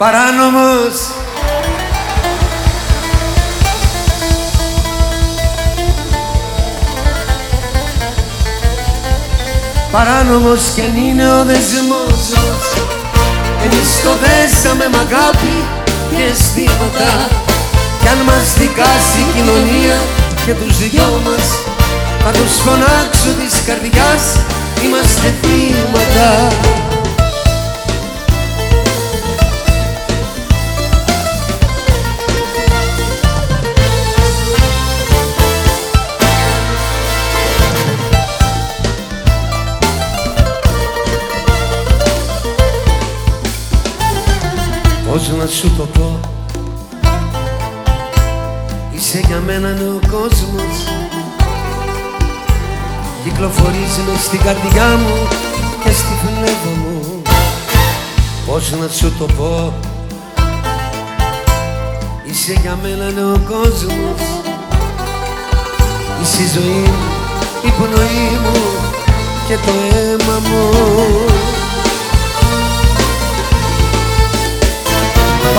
Παράνομος. Παράνομος κι αν είναι ο δεσμός μας Εμείς το δέσαμε μ' αγάπη και αισθήματα. Κι αν μας δικάσει η κοινωνία και τους δυο μας Θα τους φωνάξω της καρδιάς. Είμαστε θύματα Πώς να σου το πω; Είσαι για μένα ο κόσμος. Κυκλοφορείς μες στην καρδιά μου και στη φλέβα μου. Πώς να σου το πω; Είσαι για μένα ο κόσμος. Είσαι η ζωή μου, η πνοή μου και το αίμα μου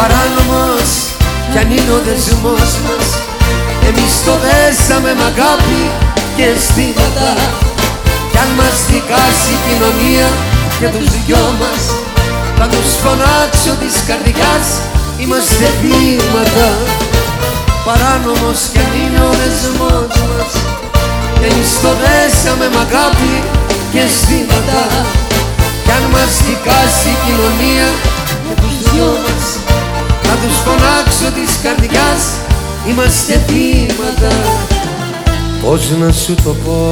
Παράνομος κι αν είναι ο δεσμός μας. Εμείς το δέσαμε μ' αγάπη και αισθήματα. Κι αν μας δικάσει η κοινωνία και τους δυο μας Θα τους φωνάξω της καρδιάς Είμαστε θύματα. Παράνομος κι αν είναι ο δεσμός μας. Εμείς το δέσαμε μ' αγάπη και αισθήματα. Κι αν μας δικάσει η κοινωνία καρδιάς Είμαστε θύματα. Πώς να σου το πω;